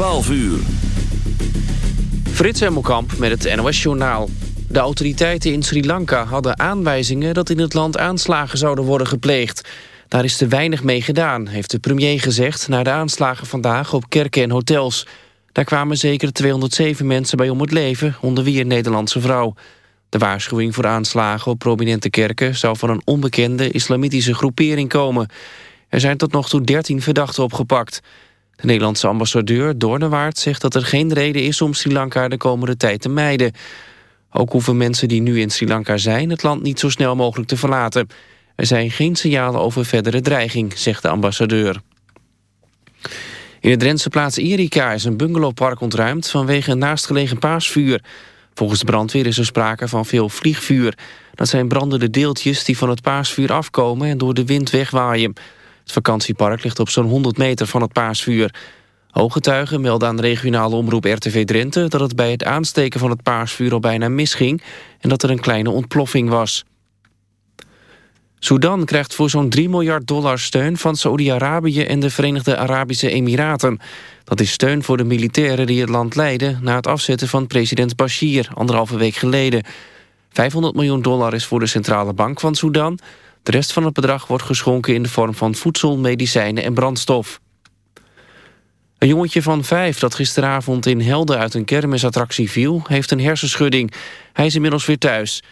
12 uur. Frits Hemmelkamp met het NOS-journaal. De autoriteiten in Sri Lanka hadden aanwijzingen... dat in het land aanslagen zouden worden gepleegd. Daar is te weinig mee gedaan, heeft de premier gezegd... na de aanslagen vandaag op kerken en hotels. Daar kwamen zeker 207 mensen bij om het leven... onder wie een Nederlandse vrouw. De waarschuwing voor aanslagen op prominente kerken... zou van een onbekende islamitische groepering komen. Er zijn tot nog toe 13 verdachten opgepakt... De Nederlandse ambassadeur Doornewaard zegt dat er geen reden is om Sri Lanka de komende tijd te mijden. Ook hoeven mensen die nu in Sri Lanka zijn het land niet zo snel mogelijk te verlaten. Er zijn geen signalen over verdere dreiging, zegt de ambassadeur. In de Drentse plaats Erika is een bungalowpark ontruimd vanwege een naastgelegen paasvuur. Volgens de brandweer is er sprake van veel vliegvuur. Dat zijn brandende deeltjes die van het paasvuur afkomen en door de wind wegwaaien. Het vakantiepark ligt op zo'n 100 meter van het paasvuur. Ooggetuigen melden aan de regionale omroep RTV Drenthe... dat het bij het aansteken van het paasvuur al bijna misging... en dat er een kleine ontploffing was. Sudan krijgt voor zo'n 3 miljard dollar steun van Saoedi-Arabië en de Verenigde Arabische Emiraten. Dat is steun voor de militairen die het land leiden... na het afzetten van president Bashir anderhalve week geleden. 500 miljoen dollar is voor de centrale bank van Sudan... De rest van het bedrag wordt geschonken in de vorm van voedsel, medicijnen en brandstof. Een jongetje van vijf dat gisteravond in Helden uit een kermisattractie viel... heeft een hersenschudding. Hij is inmiddels weer thuis.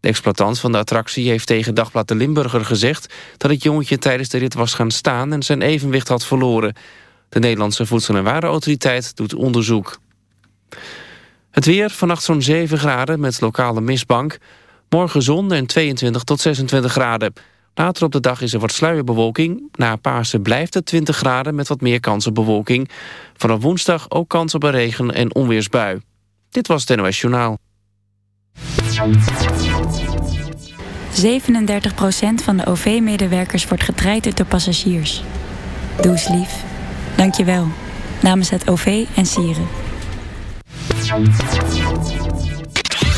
De exploitant van de attractie heeft tegen Dagblad de Limburger gezegd... dat het jongetje tijdens de rit was gaan staan en zijn evenwicht had verloren. De Nederlandse Voedsel- en Warenautoriteit doet onderzoek. Het weer, vannacht zo'n 7 graden met lokale mistbank... Morgen zon en 22 tot 26 graden. Later op de dag is er wat sluierbewolking. Na Pasen blijft het 20 graden met wat meer kans op bewolking. Vanaf woensdag ook kans op een regen- en onweersbui. Dit was het NOS Journaal. 37% van de OV-medewerkers wordt getraind door passagiers. Doe eens lief. Dank je wel. Namens het OV en Sieren.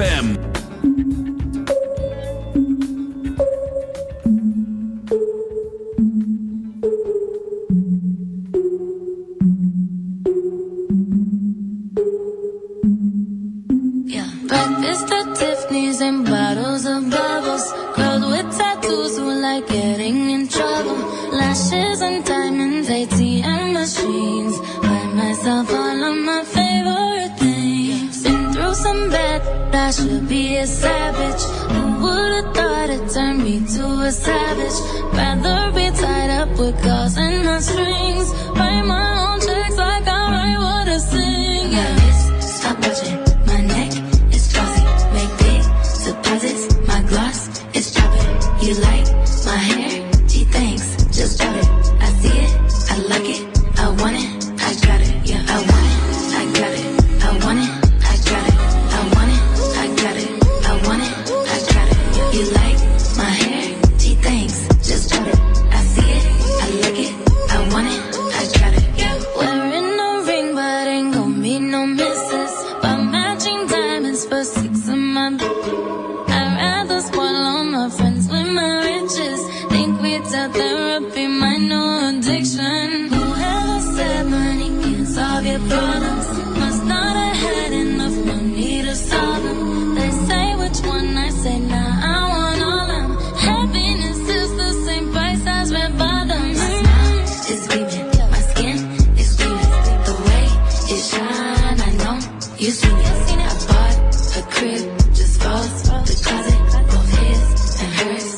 I a savage? Rather be tied up with calls the crib, just falls from the closet, both his and hers.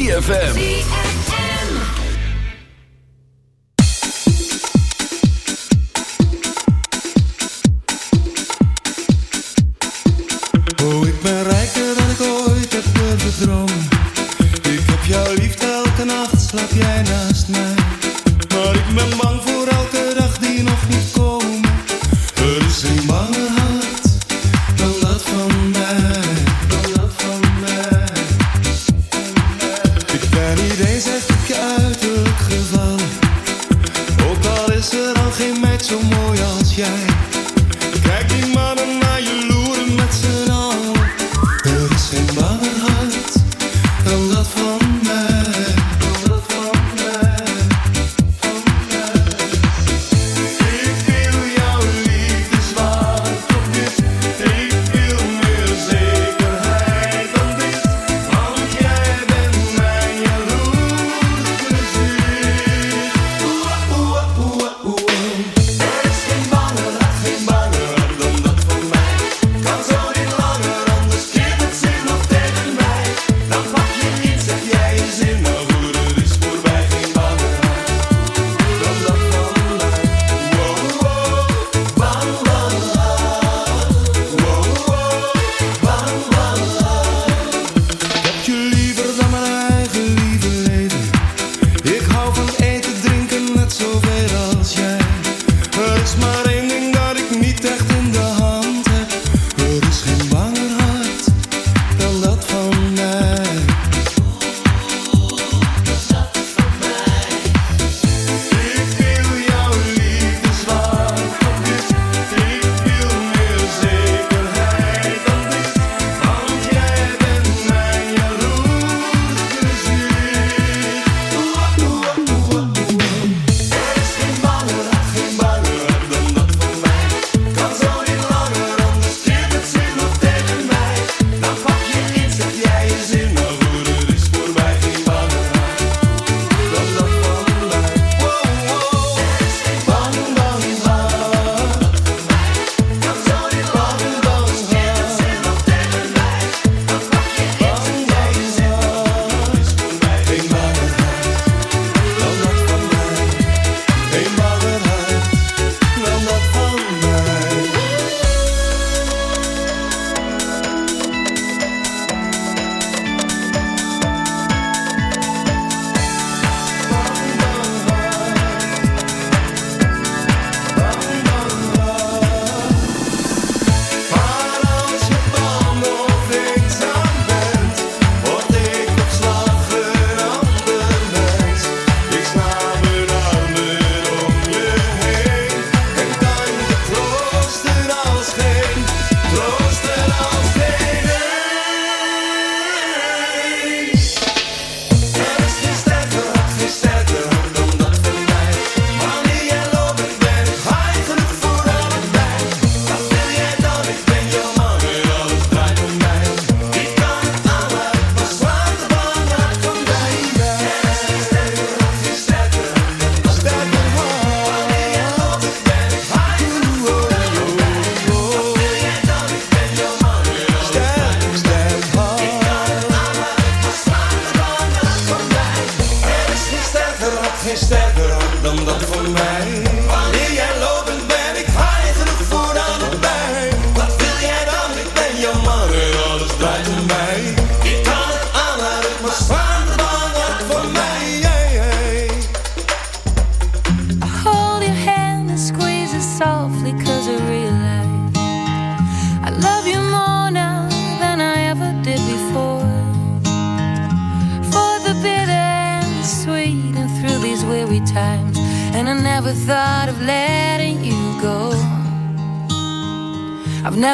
ZFM. geen sterker dan dat voor mij.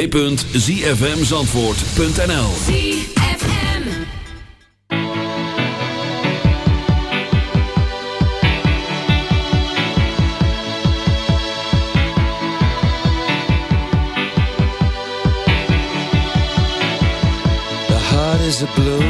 www.zfmzandvoort.nl is a blue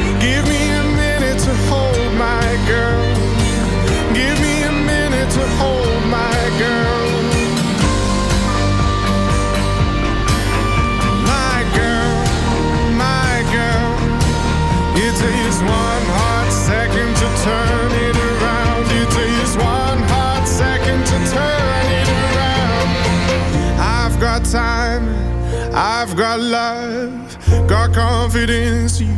Give me a minute to hold my girl. Give me a minute to hold my girl. My girl, my girl. It takes one hot second to turn it around. It takes one hot second to turn it around. I've got time, I've got love, got confidence. You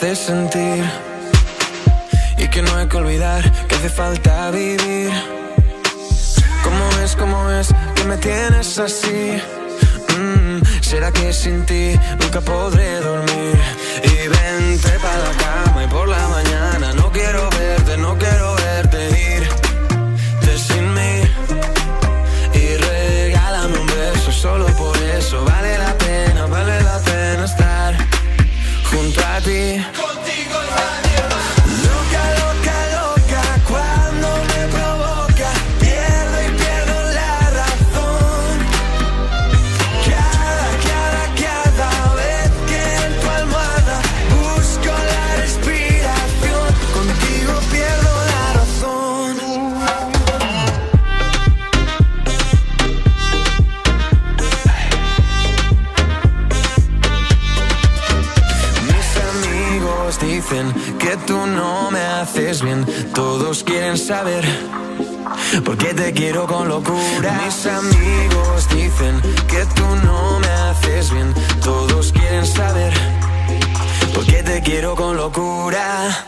hace sentir quiero con locura.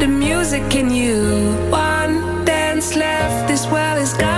the music in you. One dance left, this well is gone.